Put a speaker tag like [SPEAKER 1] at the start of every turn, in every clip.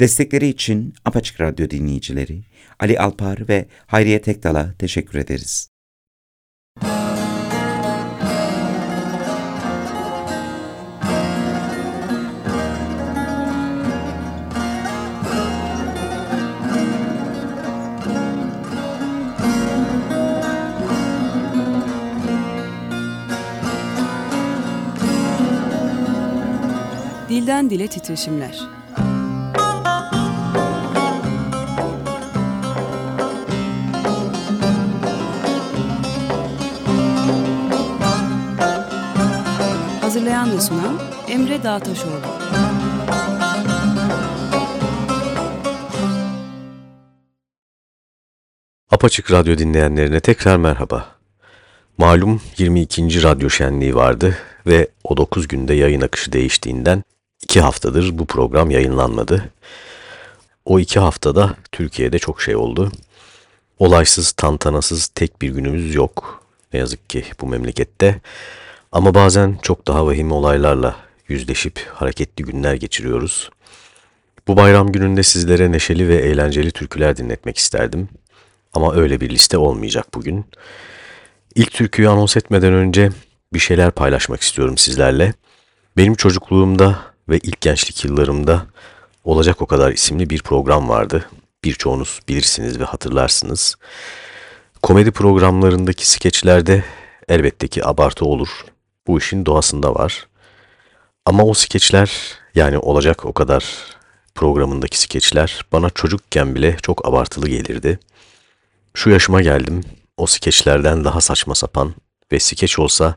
[SPEAKER 1] Destekleri için Apaçık Radyo dinleyicileri Ali Alpar ve Hayriye Tekdal'a teşekkür ederiz.
[SPEAKER 2] Dilden Dile Titreşimler Hazırlayan ve sunan Emre Dağtaşoğlu.
[SPEAKER 3] Apaçık Radyo dinleyenlerine tekrar merhaba. Malum 22. radyo şenliği vardı ve o 9 günde yayın akışı değiştiğinden 2 haftadır bu program yayınlanmadı. O 2 haftada Türkiye'de çok şey oldu. Olaysız, tantanasız tek bir günümüz yok. Ne yazık ki bu memlekette. Ama bazen çok daha vahim olaylarla yüzleşip hareketli günler geçiriyoruz. Bu bayram gününde sizlere neşeli ve eğlenceli türküler dinletmek isterdim. Ama öyle bir liste olmayacak bugün. İlk türküyü anons etmeden önce bir şeyler paylaşmak istiyorum sizlerle. Benim çocukluğumda ve ilk gençlik yıllarımda Olacak O Kadar isimli bir program vardı. Birçoğunuz bilirsiniz ve hatırlarsınız. Komedi programlarındaki skeçlerde elbette ki abartı olur bu işin doğasında var. Ama o skeçler yani olacak o kadar programındaki skeçler bana çocukken bile çok abartılı gelirdi. Şu yaşıma geldim o skeçlerden daha saçma sapan ve skeç olsa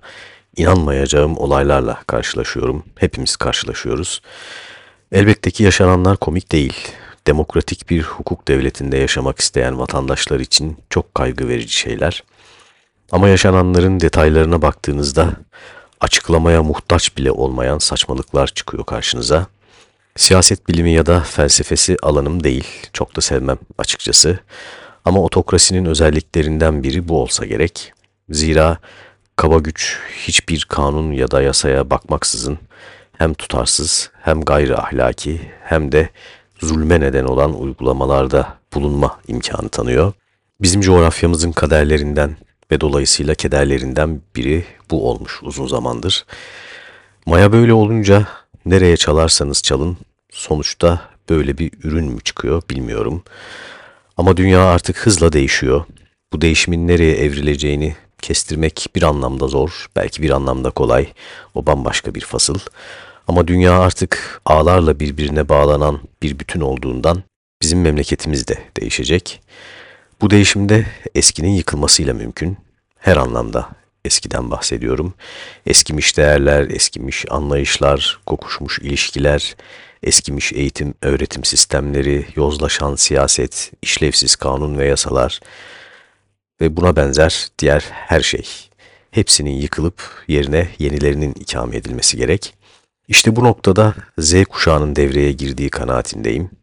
[SPEAKER 3] inanmayacağım olaylarla karşılaşıyorum. Hepimiz karşılaşıyoruz. Elbette ki yaşananlar komik değil. Demokratik bir hukuk devletinde yaşamak isteyen vatandaşlar için çok kaygı verici şeyler. Ama yaşananların detaylarına baktığınızda açıklamaya muhtaç bile olmayan saçmalıklar çıkıyor karşınıza. Siyaset bilimi ya da felsefesi alanım değil, çok da sevmem açıkçası. Ama otokrasinin özelliklerinden biri bu olsa gerek. Zira kaba güç hiçbir kanun ya da yasaya bakmaksızın hem tutarsız hem gayri ahlaki hem de zulme neden olan uygulamalarda bulunma imkanı tanıyor. Bizim coğrafyamızın kaderlerinden ve dolayısıyla kederlerinden biri bu olmuş uzun zamandır. Maya böyle olunca nereye çalarsanız çalın sonuçta böyle bir ürün mü çıkıyor bilmiyorum. Ama dünya artık hızla değişiyor. Bu değişimin nereye evrileceğini kestirmek bir anlamda zor, belki bir anlamda kolay. O bambaşka bir fasıl. Ama dünya artık ağlarla birbirine bağlanan bir bütün olduğundan bizim memleketimiz de değişecek. Bu değişimde eskinin yıkılmasıyla mümkün. Her anlamda eskiden bahsediyorum. Eskimiş değerler, eskimiş anlayışlar, kokuşmuş ilişkiler, eskimiş eğitim, öğretim sistemleri, yozlaşan siyaset, işlevsiz kanun ve yasalar ve buna benzer diğer her şey. Hepsinin yıkılıp yerine yenilerinin ikame edilmesi gerek. İşte bu noktada Z kuşağının devreye girdiği kanaatindeyim.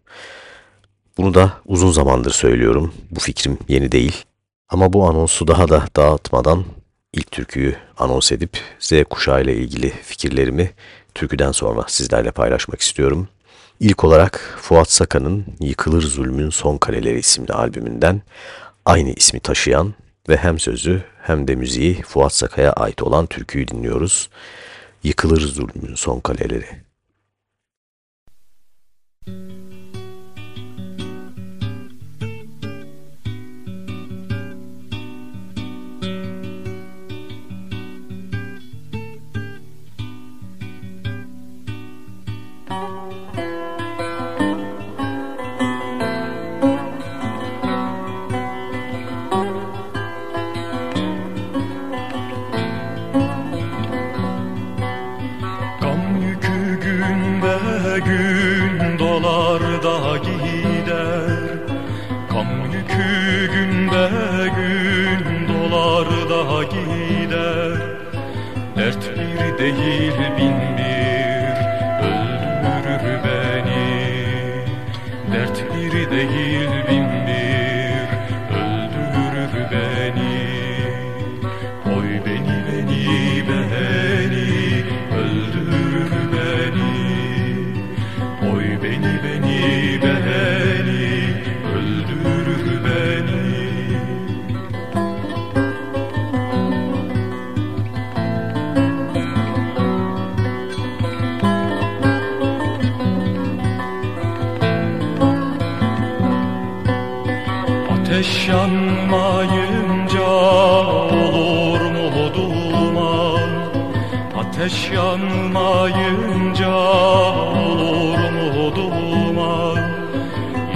[SPEAKER 3] Bunu da uzun zamandır söylüyorum. Bu fikrim yeni değil. Ama bu anonsu daha da dağıtmadan ilk türküyü anons edip Z kuşağı ile ilgili fikirlerimi türküden sonra sizlerle paylaşmak istiyorum. İlk olarak Fuat Sakan'ın Yıkılır Zulmün Son Kaleleri isimli albümünden aynı ismi taşıyan ve hem sözü hem de müziği Fuat Saka'ya ait olan türküyü dinliyoruz. Yıkılır Zulmün Son Kaleleri.
[SPEAKER 4] Ateş yanmayınca olur mu duman? Ateş yanmayınca olur mu duman?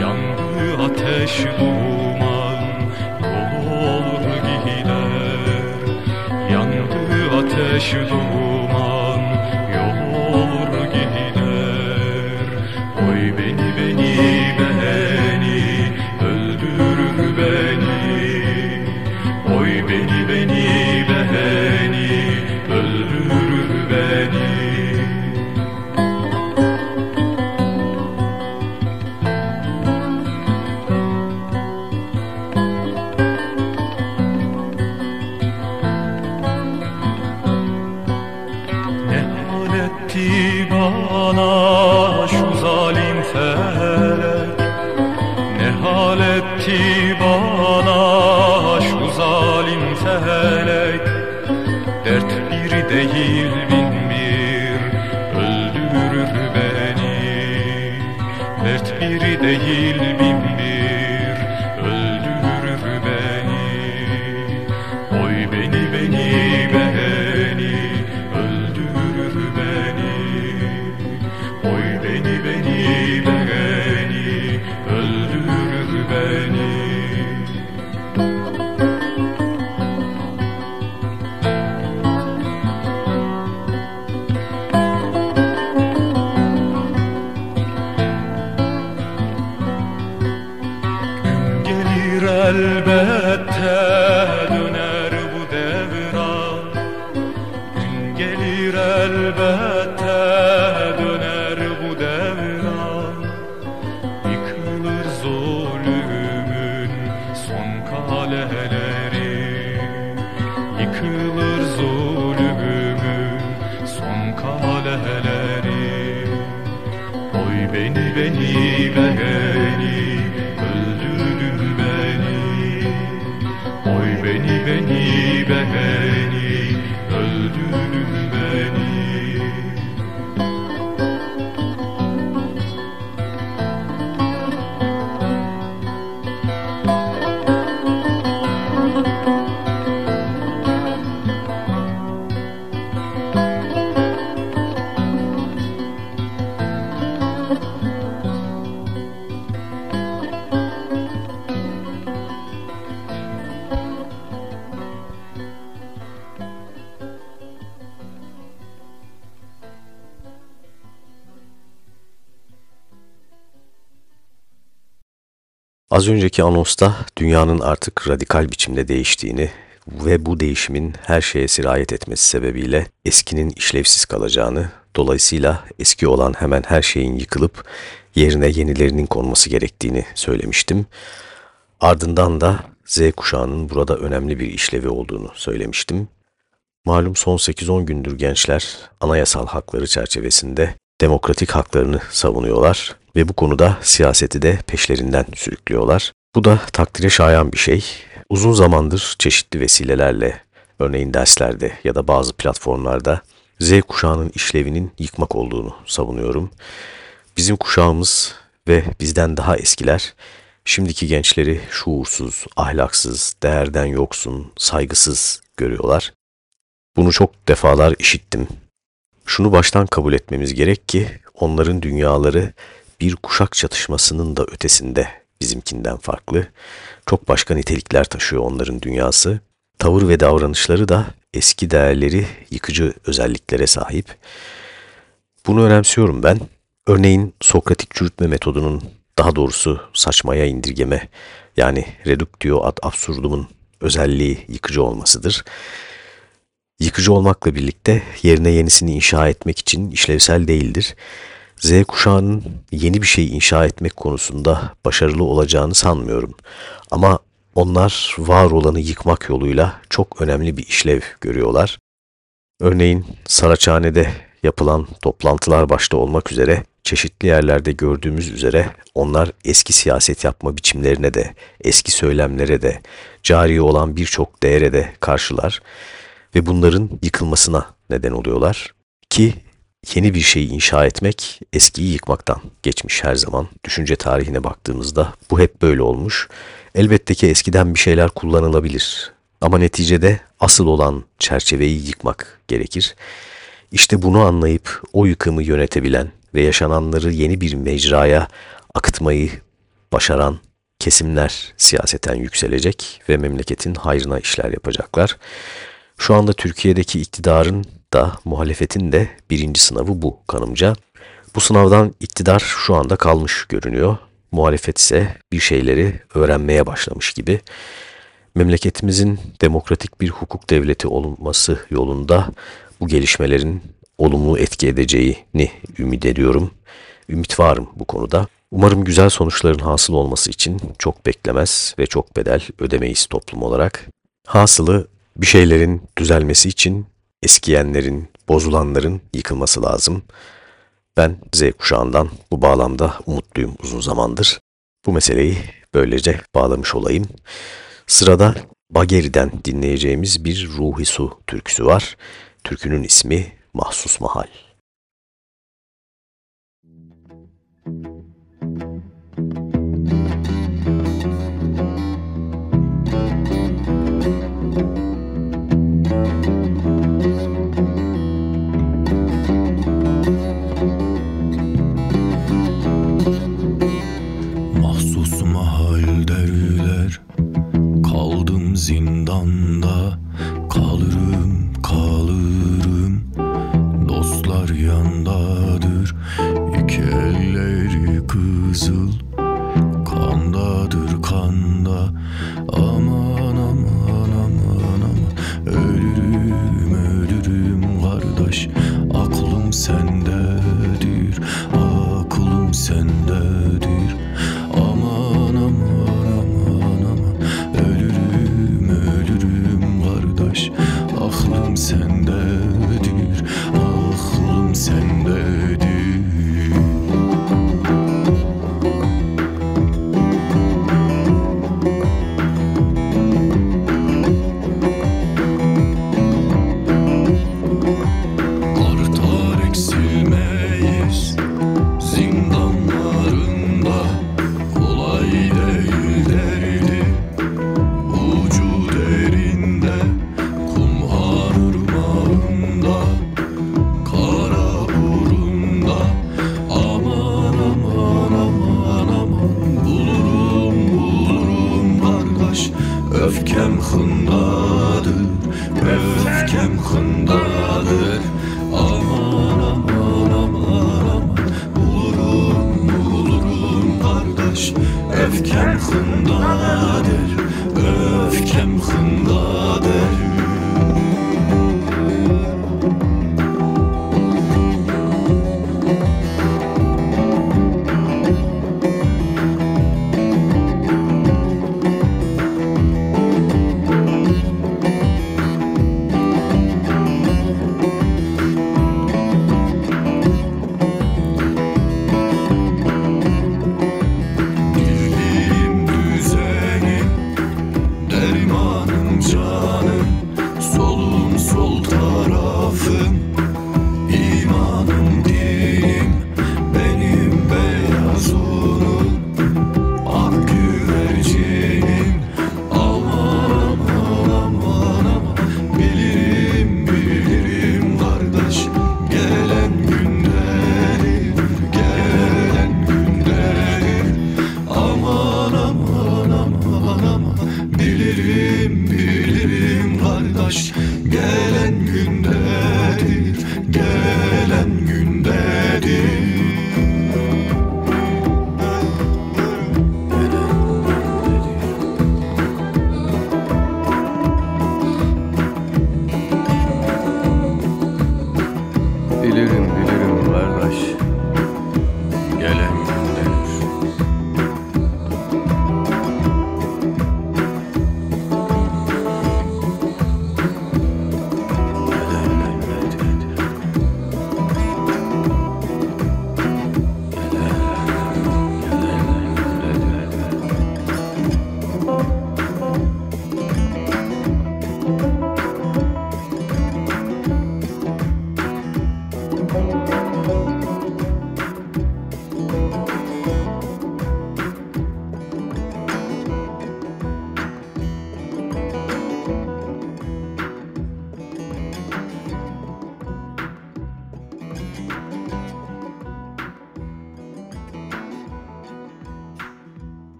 [SPEAKER 4] Yandı ateş duman yol olur gider. Yandı ateş duman elbette döner bu devran. Gün gelir elbette döner bu devran. Yıkılır zulümün son kaleleri. Yıkılır zulümün son kaleleri. Oy beni beni beni
[SPEAKER 3] Önceki anonsta dünyanın artık radikal biçimde değiştiğini ve bu değişimin her şeye sirayet etmesi sebebiyle eskinin işlevsiz kalacağını, dolayısıyla eski olan hemen her şeyin yıkılıp yerine yenilerinin konması gerektiğini söylemiştim. Ardından da Z kuşağının burada önemli bir işlevi olduğunu söylemiştim. Malum son 8-10 gündür gençler anayasal hakları çerçevesinde demokratik haklarını savunuyorlar ve bu konuda siyaseti de peşlerinden sürüklüyorlar. Bu da takdire şayan bir şey. Uzun zamandır çeşitli vesilelerle, örneğin derslerde ya da bazı platformlarda Z kuşağının işlevinin yıkmak olduğunu savunuyorum. Bizim kuşağımız ve bizden daha eskiler şimdiki gençleri şuursuz, ahlaksız, değerden yoksun, saygısız görüyorlar. Bunu çok defalar işittim. Şunu baştan kabul etmemiz gerek ki onların dünyaları bir kuşak çatışmasının da ötesinde bizimkinden farklı. Çok başka nitelikler taşıyor onların dünyası. Tavır ve davranışları da eski değerleri yıkıcı özelliklere sahip. Bunu önemsiyorum ben. Örneğin Sokratik çürütme metodunun daha doğrusu saçmaya indirgeme yani reductio ad absurdum'un özelliği yıkıcı olmasıdır. Yıkıcı olmakla birlikte yerine yenisini inşa etmek için işlevsel değildir. Z kuşağının yeni bir şey inşa etmek konusunda başarılı olacağını sanmıyorum. Ama onlar var olanı yıkmak yoluyla çok önemli bir işlev görüyorlar. Örneğin Saraçhane'de yapılan toplantılar başta olmak üzere çeşitli yerlerde gördüğümüz üzere onlar eski siyaset yapma biçimlerine de, eski söylemlere de, cari olan birçok değere de karşılar ve bunların yıkılmasına neden oluyorlar ki yeni bir şey inşa etmek eskiyi yıkmaktan geçmiş her zaman. Düşünce tarihine baktığımızda bu hep böyle olmuş. Elbette ki eskiden bir şeyler kullanılabilir. Ama neticede asıl olan çerçeveyi yıkmak gerekir. İşte bunu anlayıp o yıkımı yönetebilen ve yaşananları yeni bir mecraya akıtmayı başaran kesimler siyaseten yükselecek ve memleketin hayrına işler yapacaklar. Şu anda Türkiye'deki iktidarın da muhalefetin de birinci sınavı bu kanımca. Bu sınavdan iktidar şu anda kalmış görünüyor. Muhalefet ise bir şeyleri öğrenmeye başlamış gibi. Memleketimizin demokratik bir hukuk devleti olması yolunda bu gelişmelerin olumlu etki edeceğini ümit ediyorum. Ümit varım bu konuda. Umarım güzel sonuçların hasıl olması için çok beklemez ve çok bedel ödemeyiz toplum olarak. Hasılı bir şeylerin düzelmesi için eskiyenlerin, bozulanların yıkılması lazım. Ben Z kuşağından bu bağlamda umutluyum uzun zamandır. Bu meseleyi böylece bağlamış olayım. Sırada Bageri'den dinleyeceğimiz bir Ruhi Su türküsü var. Türkünün ismi Mahsus Mahal.
[SPEAKER 5] on aklım
[SPEAKER 3] sende.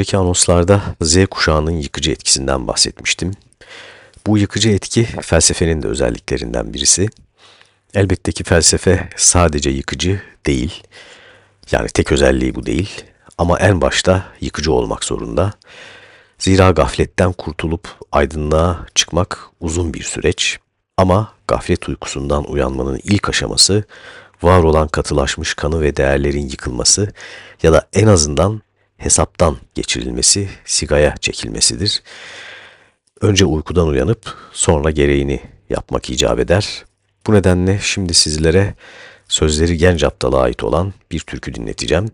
[SPEAKER 3] Önceki anonslarda Z kuşağının yıkıcı etkisinden bahsetmiştim. Bu yıkıcı etki felsefenin de özelliklerinden birisi. Elbette ki felsefe sadece yıkıcı değil. Yani tek özelliği bu değil. Ama en başta yıkıcı olmak zorunda. Zira gafletten kurtulup aydınlığa çıkmak uzun bir süreç. Ama gaflet uykusundan uyanmanın ilk aşaması var olan katılaşmış kanı ve değerlerin yıkılması ya da en azından hesaptan geçirilmesi, sigaya çekilmesidir. Önce uykudan uyanıp sonra gereğini yapmak icap eder. Bu nedenle şimdi sizlere sözleri Genç Aptal'a ait olan bir türkü dinleteceğim.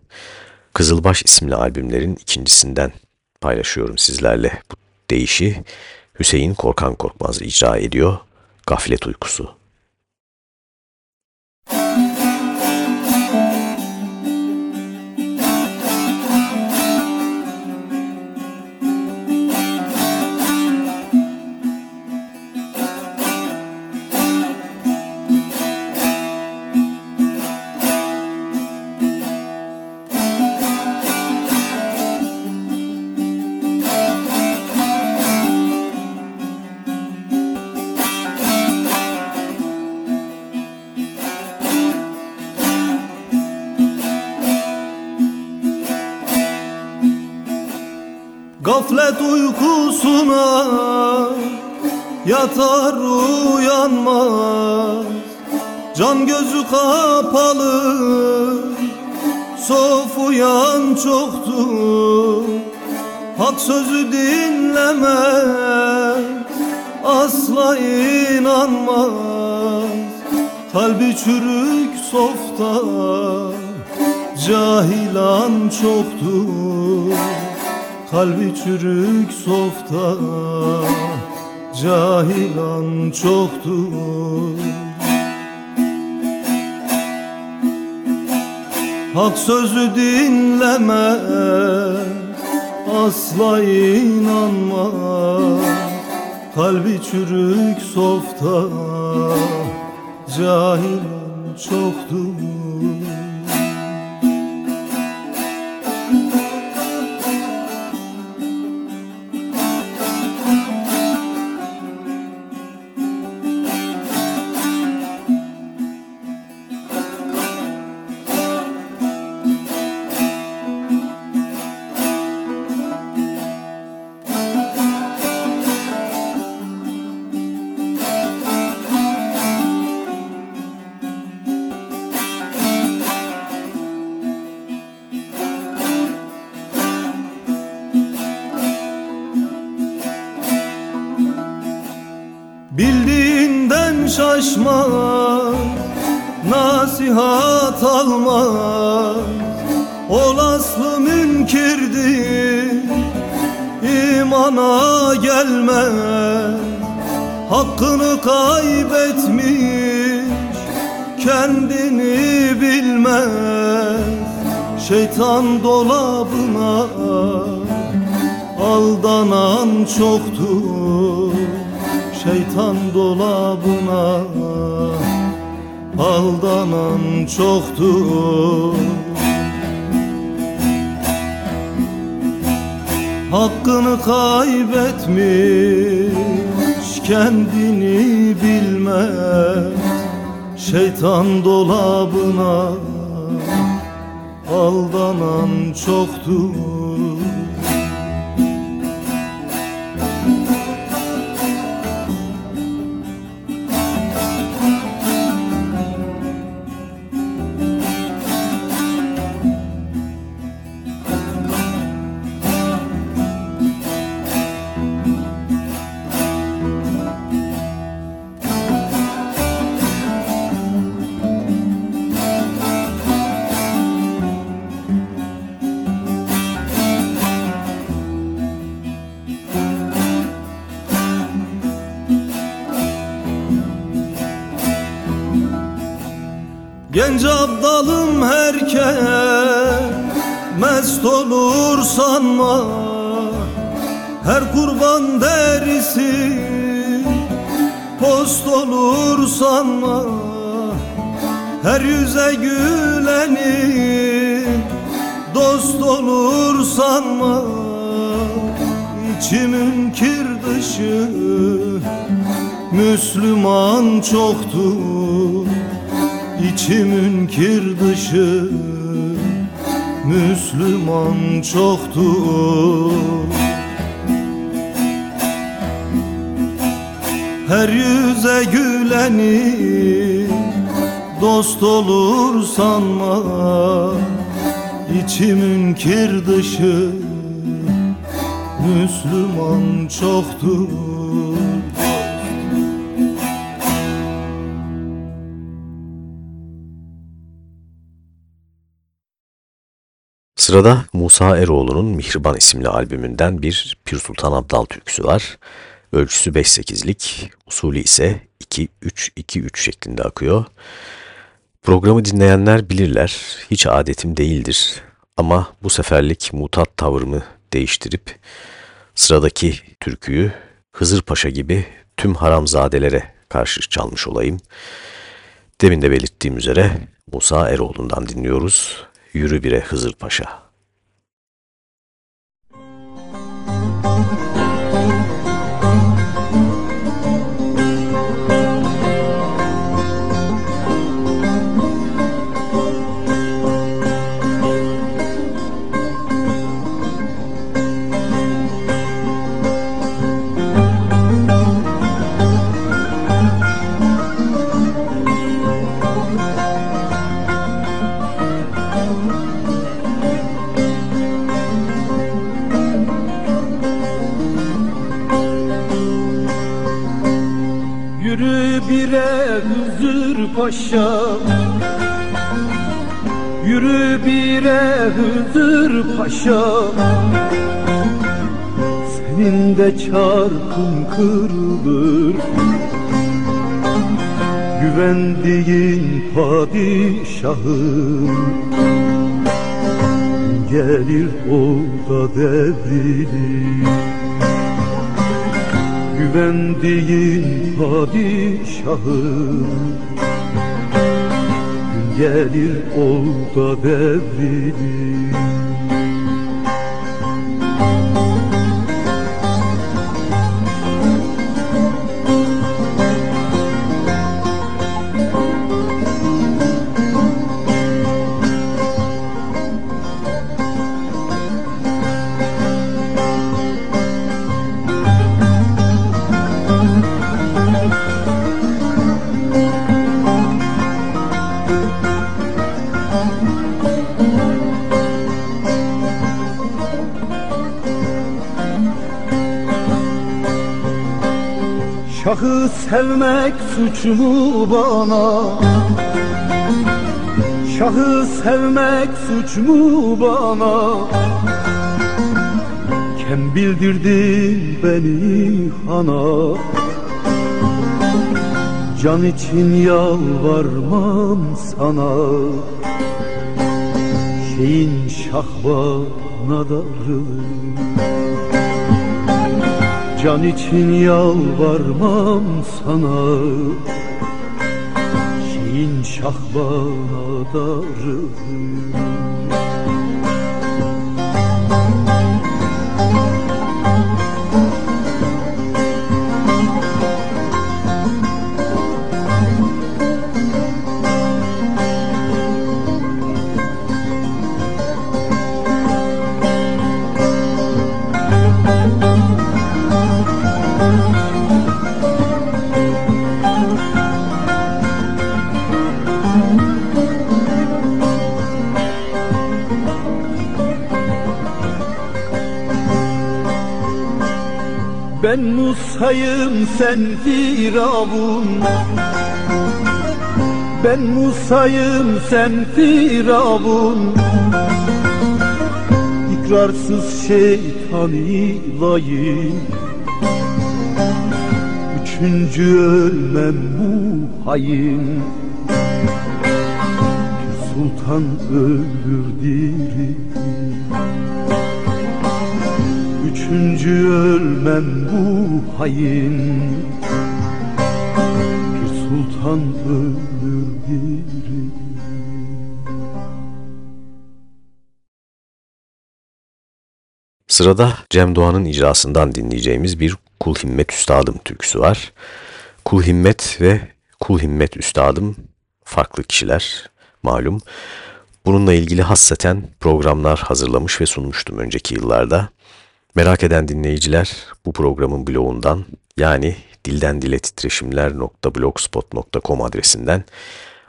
[SPEAKER 3] Kızılbaş isimli albümlerin ikincisinden paylaşıyorum sizlerle. Bu deyişi Hüseyin Korkan Korkmaz icra ediyor. Gaflet Uykusu.
[SPEAKER 6] Uykusuna yatar uyanmaz. Can gözü kapalı Sof uyan çoktur. Hak sözü dinlemez Asla inanmaz. Kalbi çürük softa Cahilan çoktur Kalbi çürük softa Cahilan çoktur. Hak sözü dinleme Asla inanma. Kalbi çürük softa Cahilan çoktur kaybetmiş kendini bilmez. Şeytan dolabına aldanan çoktur sanma Her kurban derisi post olur sanma. Her yüze güleni dost olur sanma. İçimin kir dışı Müslüman çoktur. İçimin kir dışı Müslüman çoktur. Her yüze güleni dost olur sanma. İçimin kir dışı Müslüman çoktur
[SPEAKER 3] Sırada Musa Eroğlu'nun Mihriban isimli albümünden bir Pir Sultan Abdal türküsü var. Ölçüsü 5-8'lik, usulü ise 2-3-2-3 şeklinde akıyor. Programı dinleyenler bilirler, hiç adetim değildir. Ama bu seferlik mutat tavırımı değiştirip sıradaki türküyü Hızır Paşa gibi tüm haramzadelere karşı çalmış olayım. Demin de belirttiğim üzere Musa Eroğlu'ndan dinliyoruz. Yürü bire Hızır Paşa.
[SPEAKER 7] Paşa Yürü bire Hızır paşa Senin de çarkın kırılır. Güvendiğin padişahın Gelir o da devrilir. Güvendiğin padişahın gelir olda devrilir sevmek suç mu bana? Şahı sevmek suç mu bana? Kem bildirdin beni hana? Can için yalvarmam sana. Şeyin şahbana darılır Can için yalvarmam sana. Şeyin şahbana darılır Ben Musa'yım sen Firavun. Ben Musa'yım sen Firavun. İkrarsız şeytani layın Üçüncü ölmem bu hain Sultan ölür diri Üçüncü ölmem bu hain Bir sultan ölür diri
[SPEAKER 8] Sırada Cem Doğan'ın icrasından dinleyeceğimiz bir Kul Himmet Üstadım türküsü var. Kul Himmet ve Kul Himmet Üstadım farklı kişiler malum. Bununla ilgili hassaten programlar hazırlamış ve sunmuştum önceki yıllarda. Merak eden dinleyiciler bu programın blogundan yani dilden dile titreşimler.blogspot.com adresinden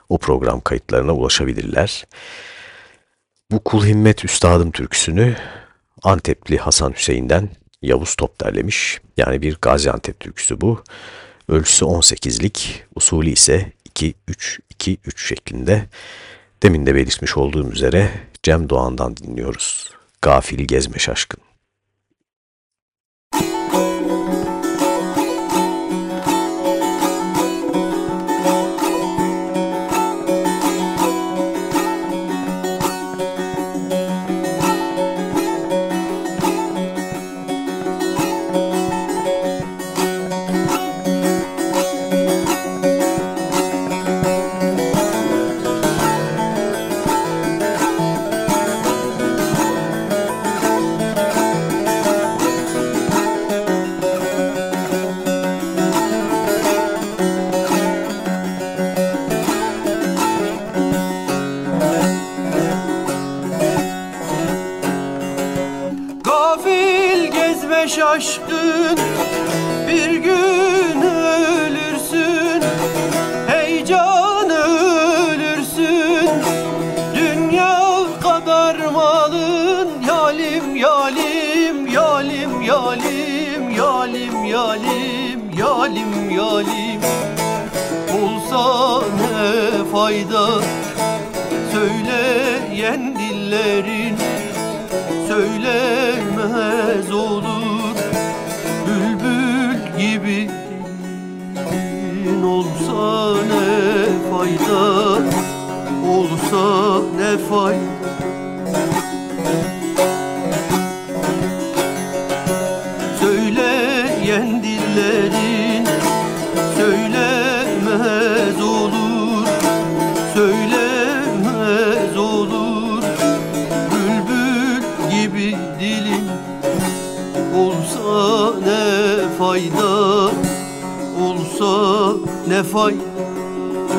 [SPEAKER 8] o program kayıtlarına ulaşabilirler. Bu Kul Himmet Üstadım türküsünü Antepli Hasan Hüseyin'den Yavuz Top derlemiş. Yani bir Gaziantep türküsü bu. Ölçüsü 18'lik, usulü ise 2-3-2-3 şeklinde. Demin de belirtmiş olduğum üzere Cem Doğan'dan dinliyoruz. Gafil gezme şaşkın.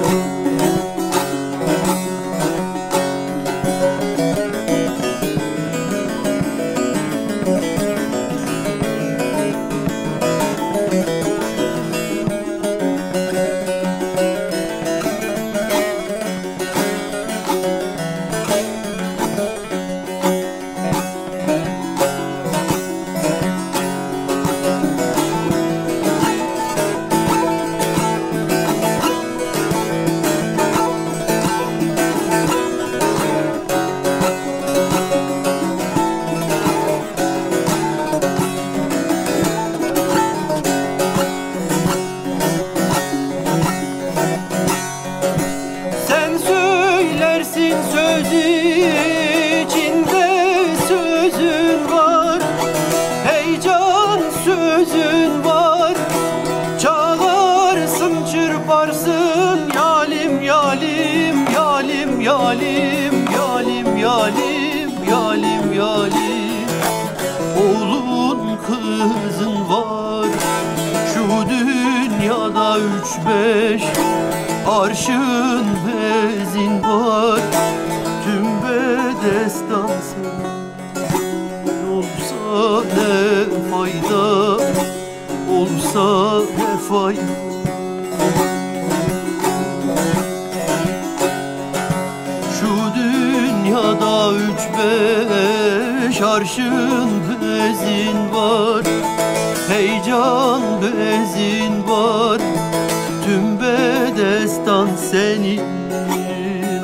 [SPEAKER 8] you.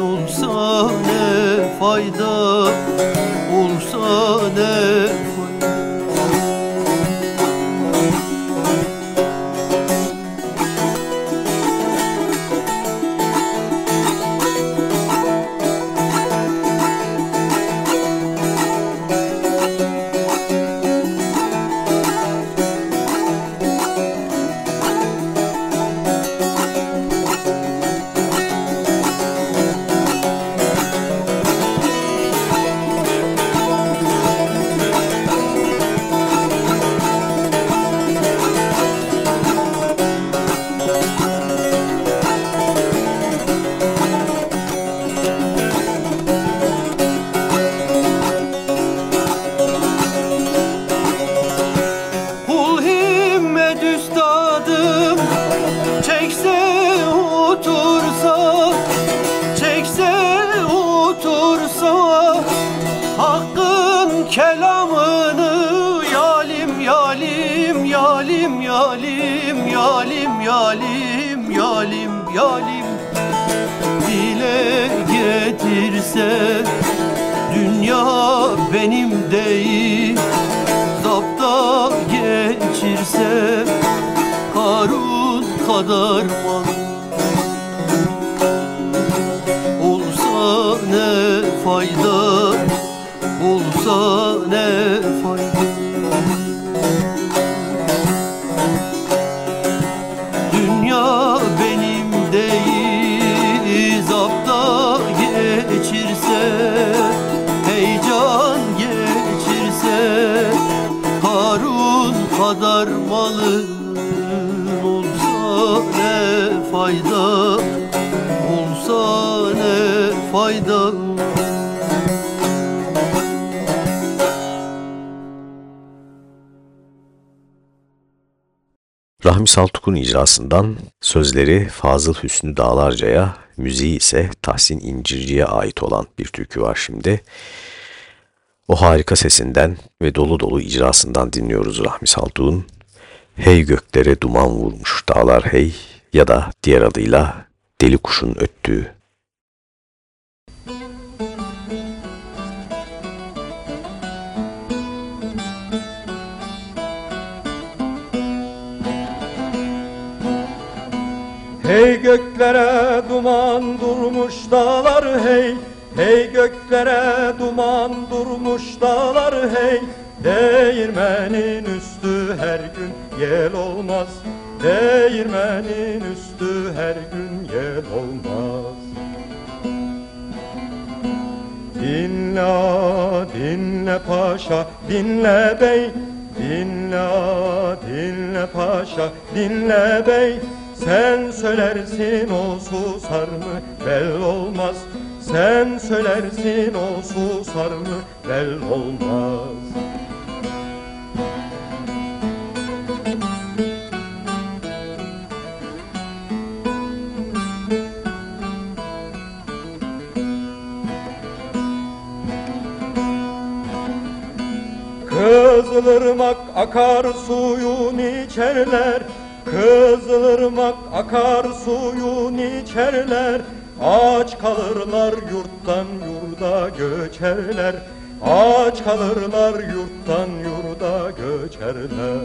[SPEAKER 8] Olsa ne fayda? Olsa ne kadar malın Olsa ne fayda Olsa ne fayda
[SPEAKER 3] Rahmi Saltuk'un icrasından sözleri Fazıl Hüsnü Dağlarca'ya, müziği ise Tahsin İncirci'ye ait olan bir türkü var şimdi. O harika sesinden ve dolu dolu icrasından dinliyoruz Rahmi Saltuk'un. Hey göklere duman vurmuş dağlar hey ya da diğer adıyla deli kuşun öttüğü.
[SPEAKER 9] Hey göklere duman durmuş dağlar hey Hey göklere duman durmuş dağlar hey Değirmenin üstü her gün yel olmaz. Değirmenin üstü her gün yel olmaz. Dinle dinle paşa dinle bey. Dinle dinle paşa dinle bey. Sen söylersin o susar mı? Bel olmaz Sen söylersin o susar mı? Bel olmaz. Kızılırmak akar suyun içerler. Kızılırmak akar suyun içerler Aç kalırlar yurttan yurda göçerler. Aç kalırlar yurttan yurda göçerler.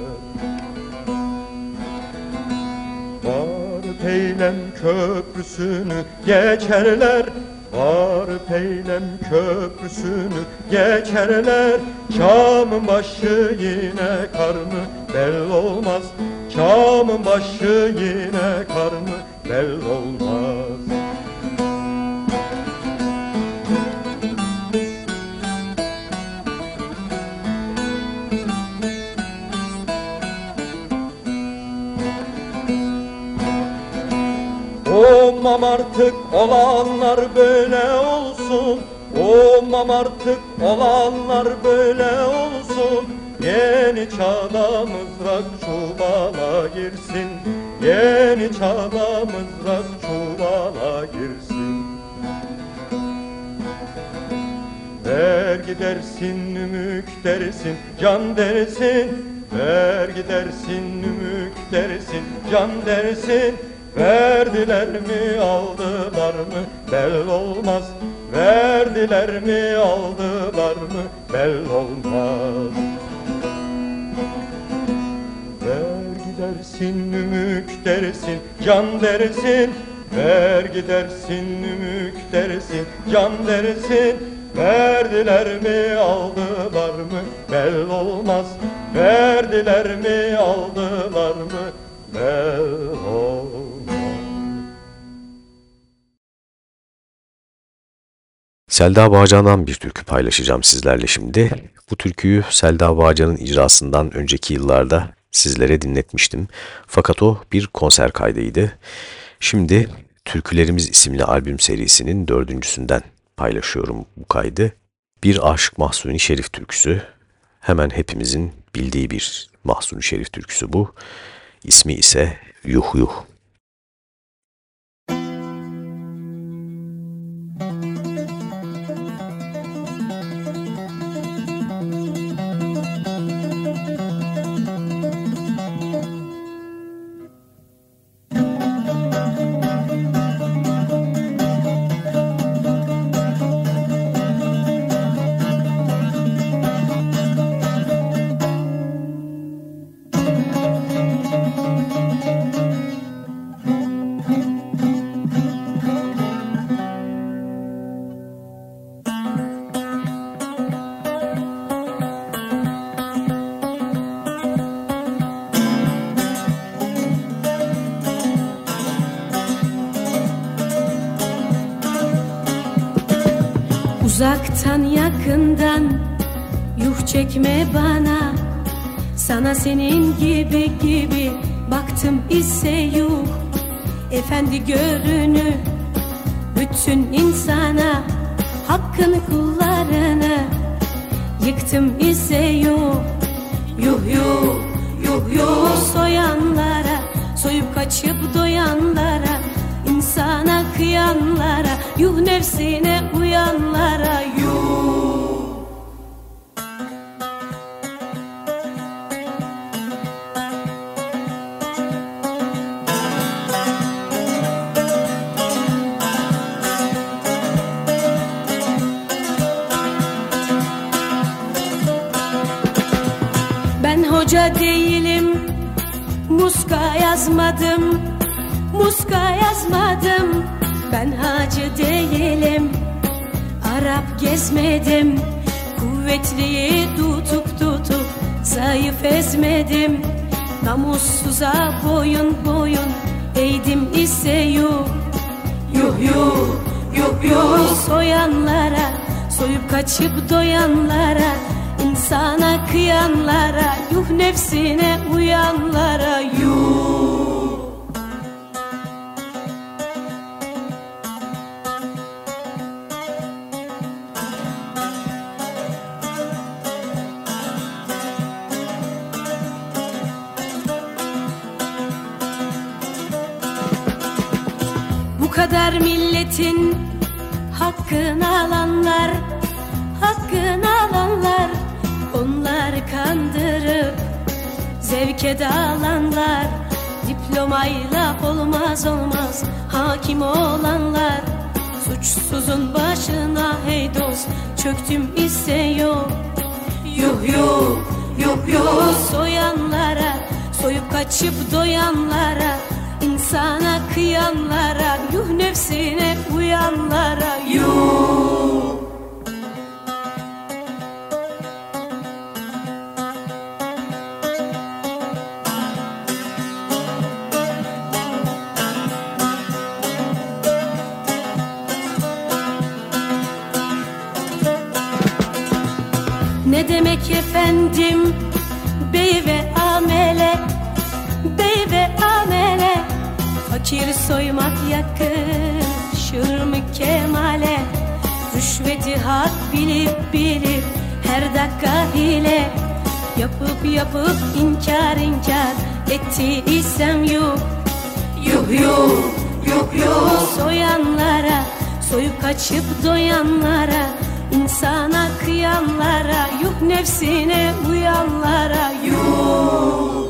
[SPEAKER 9] Var peylem köprüsünü geçerler. Var peylem köprüsünü geçerler. Çamın başı yine karnı bel olmaz. Çamın başı yine karnı bel olmaz Olmam artık olanlar böyle olsun. Olmam artık olanlar böyle olsun. Yeni çağda mızrak çuvala girsin. Yeni çağda mızrak çuvala girsin. Vergi dersin nümük dersin can dersin. Vergi dersin nümük dersin can dersin Verdiler mi aldılar mı? Bel olmaz. Verdiler mi aldılar mı? Bel olmaz. Vergi dersin nümük dersin can dersin. Vergi dersin nümük dersin can dersin. Verdiler mi aldılar mı? Bel olmaz. Verdiler mi aldılar mı? Bel olmaz
[SPEAKER 3] Selda Bağcan'dan bir türkü paylaşacağım sizlerle şimdi. Bu türküyü Selda Bağcan'ın icrasından önceki yıllarda sizlere dinletmiştim. Fakat o bir konser kaydıydı. Şimdi Türkülerimiz isimli albüm serisinin dördüncüsünden paylaşıyorum bu kaydı. Bir Aşık Mahsuni Şerif türküsü. Hemen hepimizin bildiği bir Mahsuni Şerif türküsü bu. İsmi ise Yuh Yuh.
[SPEAKER 10] Yıktım ise yuh Yuh yuh yuh yuh. Soyanlara Soyup kaçıp doyanlara insana kıyanlara Yuh nefsine uyanlara yuh yazmadım Muska yazmadım. Ben hacı değilim Arap gezmedim. Kuvvetliyi tutup tutup Zayıf ezmedim. Namussuza boyun boyun Eğdim ise yuh. Yuh yuh yuh yuh. Soyanlara Soyup kaçıp doyanlara insana kıyanlara Yuh nefsine uyanlara yuh olmaz olmaz. Hakim olanlar Suçsuzun başına hey dost Çöktüm ise yok. Yuh yuh yuh yuh. Soyanlara Soyup kaçıp doyanlara insana kıyanlara Yuh nefsine uyanlara Yuh efendim. Bey ve amele Bey ve amele. Fakir soymak yakışır mı kemale? Rüşveti hak bilip bilip her dakika hile. Yapıp yapıp inkar inkar etti isem yuh. Yuh yuh yuh yuh. Soyanlara soyup kaçıp doyanlara insana kıyanlara yuh nefsine uyanlara yuh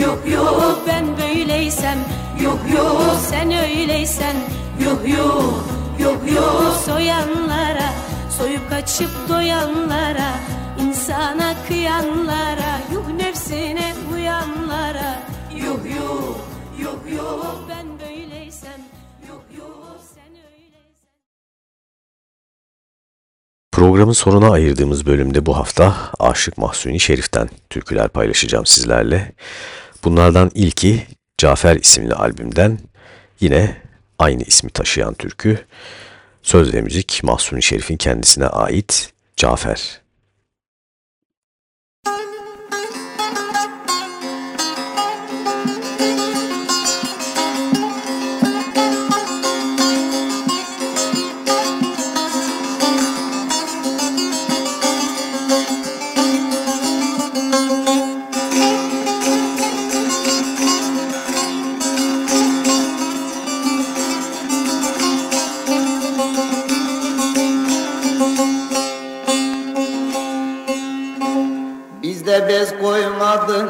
[SPEAKER 10] yuh yuh Ben böyleysem. Yuh yuh sen öyleysen. Yuh yuh yuh yuh Soyanlara Soyup kaçıp doyanlara insana kıyanlara Yuh nefsine uyanlara. Yuh yuh yuh yuh Ben böyleysem. Yuh yuh sen öyleysen.
[SPEAKER 3] Programın sonuna ayırdığımız bölümde bu hafta Aşık Mahsuni Şerif'ten türküler paylaşacağım sizlerle. Bunlardan ilki Cafer isimli albümden yine aynı ismi taşıyan türkü. Söz ve müzik Mahsuni Şerif'in kendisine ait Cafer.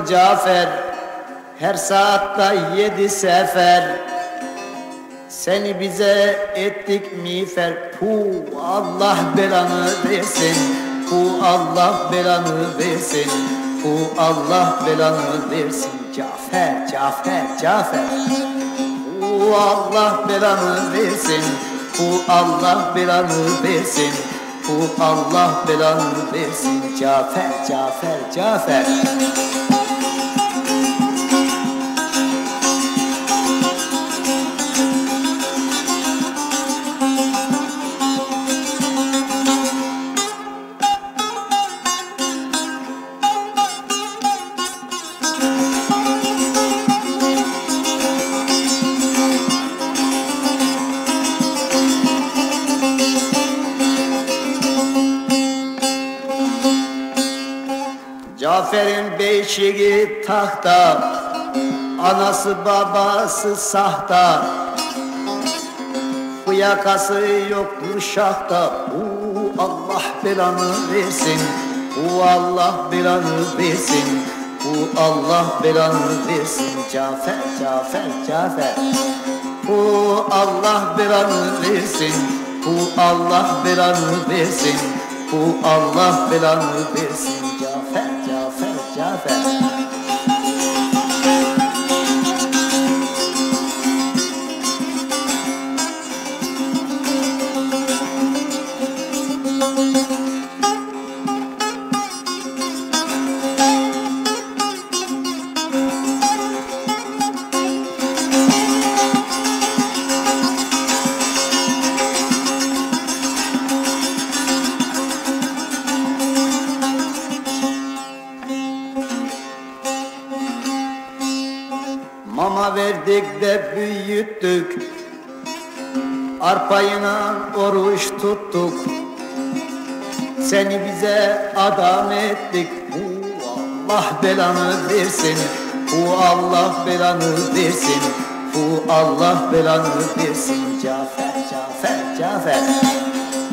[SPEAKER 11] Cafer Her saatte yedi sefer. Seni bize ettik miğfer Pu Allah belanı versin. Pu Allah belanı versin Pu Allah belanı versin. Cafer, Cafer, Cafer. Pu Allah belanı versin Pu Allah belanı versin. Pu Allah belanı versin. Cafer, Cafer, Cafer Beşiği tahta Anası babası sahta. Fıyakası yoktur şahta Uu, Allah belanı versin Uu, Allah belanı versin Uu, Allah belanı versin. Cafer, Cafer, Cafer. Uu, Allah belanı versin Uu, Allah belanı versin Uu, Allah belanı versin Seni bize adam ettik. Bu Allah belanı versin. Bu Allah belanı versin. Bu Allah belanı versin. Cafer, Cafer, Cafer.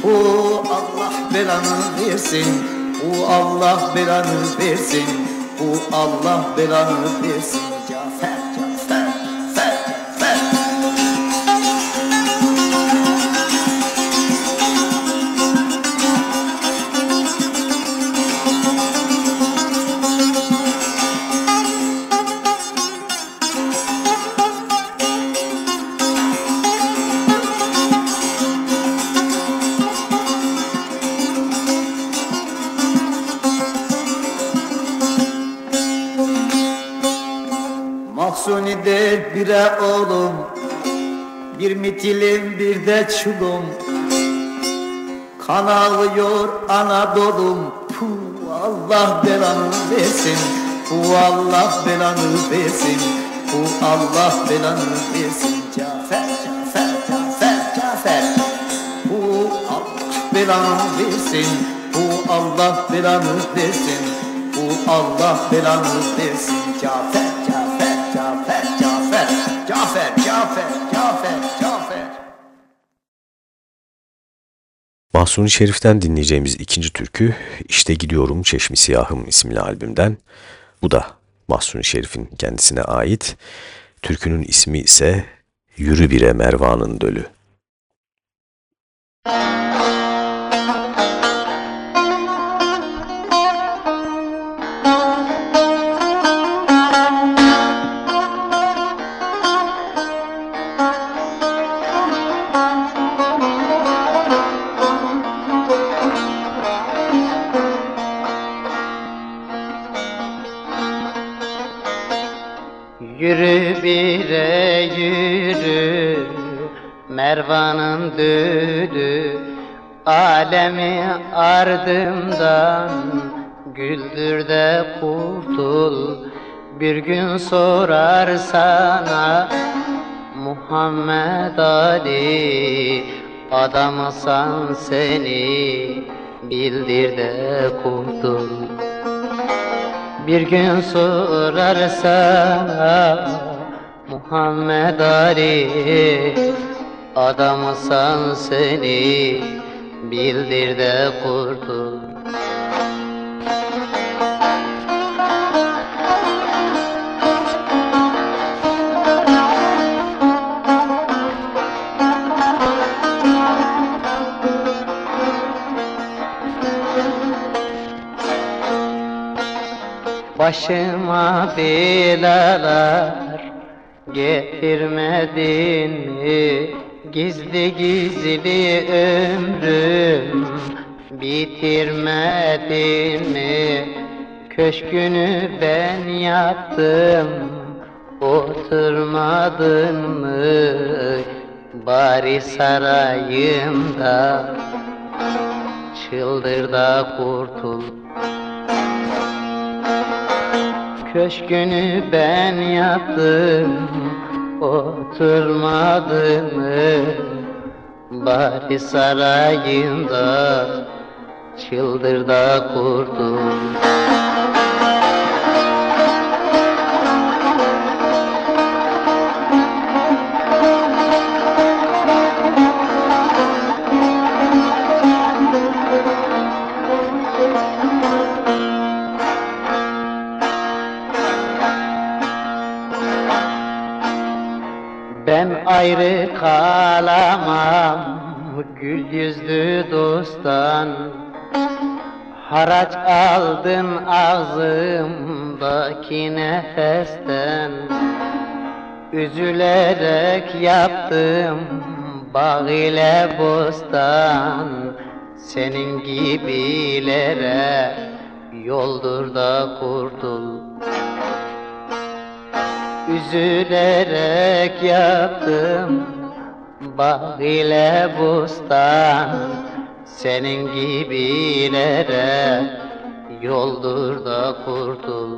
[SPEAKER 11] Bu Allah belanı versin. Bu Allah belanı versin. Bu Allah belanı versin çulum Kan ağlıyor Anadolu'm. Puh Allah belanı versin. Puh Allah belanı versin. Puh Allah belanı versin. Cafer, Cafer, Cafer, Cafer. Puh Allah belanı versin. Puh Allah belanı versin. Puh Allah belanı versin
[SPEAKER 3] Mahsuni Şerif'ten dinleyeceğimiz ikinci türkü İşte Gidiyorum Çeşmi Siyahım isimli albümden. Bu da Mahsuni Şerif'in kendisine ait. Türkünün ismi ise Yürü Bire Mervan'ın Dölü.
[SPEAKER 12] Yürü Gün sorar sana Muhammed Ali Adamsan seni Bildir de kurtul. Bir gün sorarsa Muhammed Ali Adamsan seni Bildir de kurtul Başıma belalar getirmedin mi? Gizli gizli ömrüm bitirmedin mi? Köşkünü ben yaptım Oturmadın mı bari sarayımda Çıldır da kurtul Köşkünü ben yaptım Oturmadın mı? Bari sarayımda Çıldır da kurtul ayrı kalamam gül yüzlü dosttan. Haraç aldın ağzımdaki nefesten. Üzülerek yaptım bağ ile bostan. Senin gibilere yoldur da kurtul Üzülerek yaptım bağ ile bustan. Senin gibilere yoldur da kurtul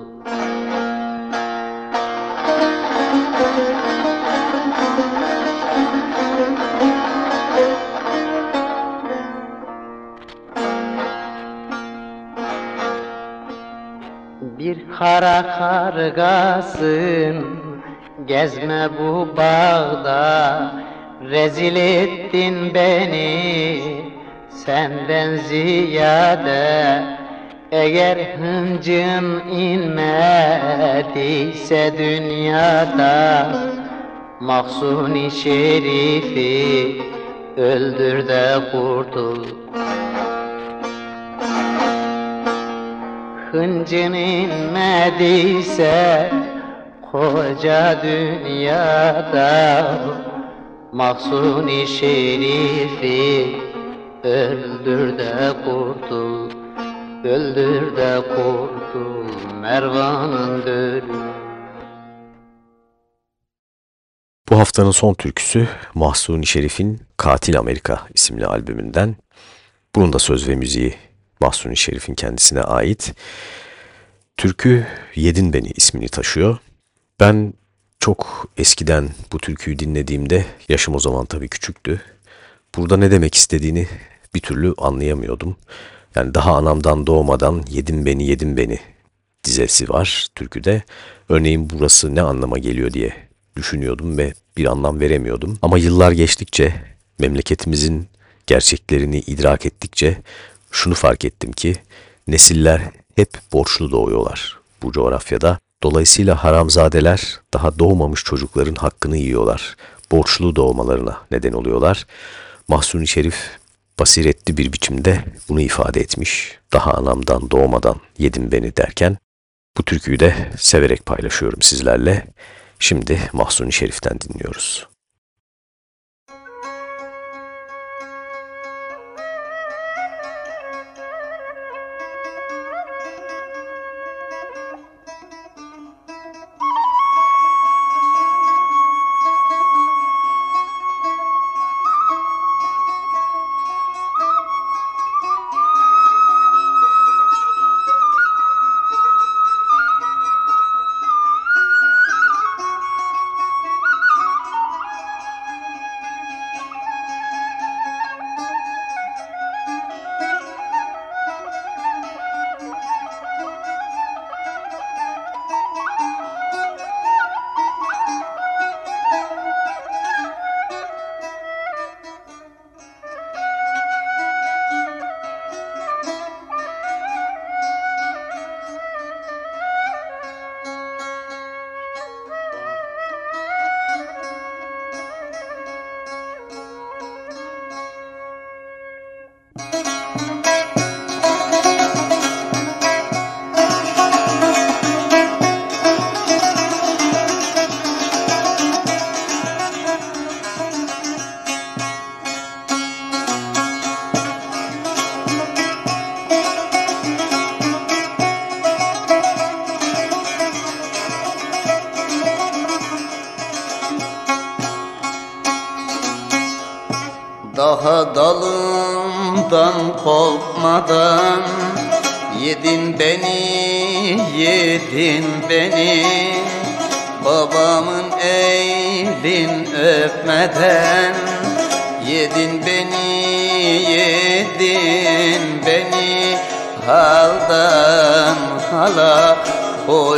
[SPEAKER 12] Bir kara kargasın. Gezme bu bağda Rezil ettin beni. Senden ziyade Eğer hıncın inmediyse dünyada Mahsuni şerifi Öldür de kurtul Hıncın inmediyse koca dünyada Mahsuni şerifi öldür de kurtul Öldür de kurtul Mervan'ın
[SPEAKER 3] Bu haftanın son türküsü Mahsuni Şerif'in Katil Amerika isimli albümünden. Bunun da söz ve müziği Mahsuni Şerif'in kendisine ait. Türkü Yedin Beni ismini taşıyor. Ben çok eskiden bu türküyü dinlediğimde yaşım o zaman tabii küçüktü. Burada ne demek istediğini bir türlü anlayamıyordum. Yani daha anamdan doğmadan yedin beni yedin beni dizesi var türküde. Örneğin burası ne anlama geliyor diye düşünüyordum ve bir anlam veremiyordum. Ama yıllar geçtikçe memleketimizin gerçeklerini idrak ettikçe şunu fark ettim ki nesiller hep borçlu doğuyorlar bu coğrafyada. Dolayısıyla haramzadeler daha doğmamış çocukların hakkını yiyorlar. Borçlu doğmalarına neden oluyorlar. Mahsuni Şerif basiretli bir biçimde bunu ifade etmiş. Daha anamdan doğmadan yedim beni derken bu türküyü de severek paylaşıyorum sizlerle. Şimdi Mahsuni Şerif'ten dinliyoruz.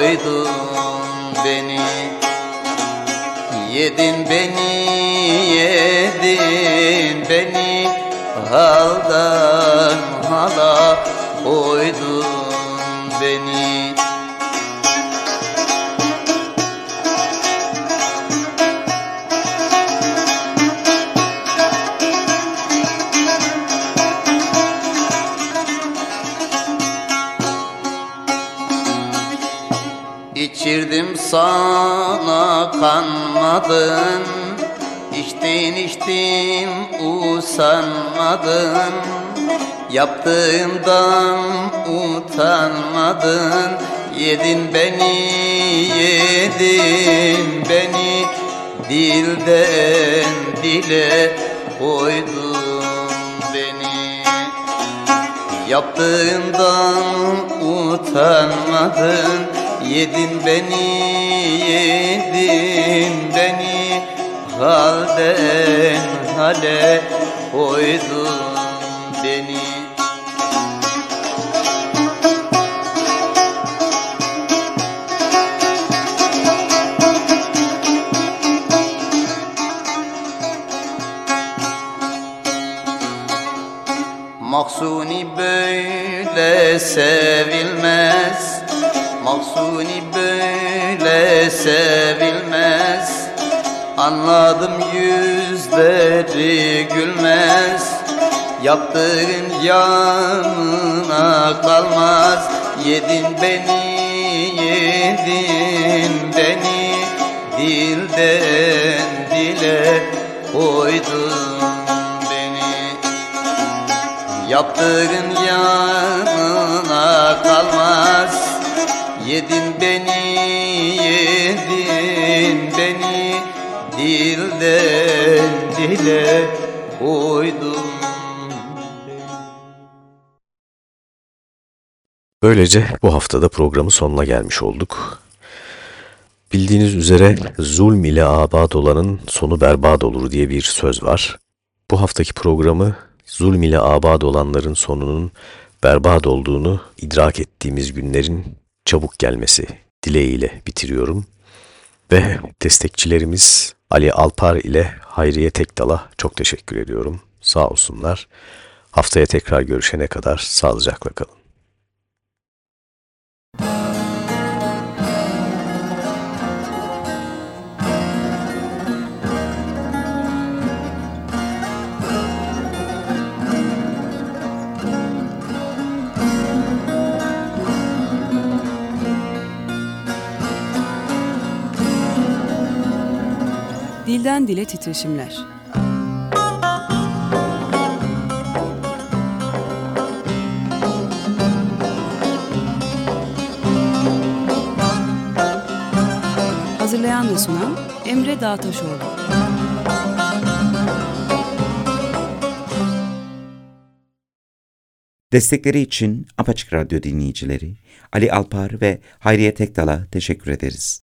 [SPEAKER 11] Koydun beni Yedin beni, yedin beni. Haldan hala kanmadın İçtin içtin usanmadın. Yaptığından utanmadın. Yedin beni, yedin beni. Dilden dile koydun beni. Yaptığından utanmadın Yedin beni, yedin beni Halden hale koydun beni. Maksuni böyle sevilmez Maksuni böyle sevilmez. Anladım yüzleri gülmez. Yaptığın yanına kalmaz. Yedin beni, yedin beni. Dilden dile koydun beni. Yaptığın yanına kalmaz Yedin beni, yedin beni Dilden dile koydun
[SPEAKER 3] Böylece bu haftada programın sonuna gelmiş olduk. Bildiğiniz üzere zulm ile abad olanın sonu berbat olur diye bir söz var. Bu haftaki programı zulm ile abad olanların sonunun berbat olduğunu idrak ettiğimiz günlerin çabuk gelmesi dileğiyle bitiriyorum. Ve destekçilerimiz Ali Alpar ile Hayriye Tekdal'a çok teşekkür ediyorum. Sağ olsunlar. Haftaya tekrar görüşene kadar sağlıcakla kalın.
[SPEAKER 2] Dilden dile titreşimler. Hazırlayan ve sunan Emre Dağtaşoğlu.
[SPEAKER 1] Destekleri için Apaçık Radyo dinleyicileri Ali Alpar ve Hayriye Tekdal'a teşekkür ederiz.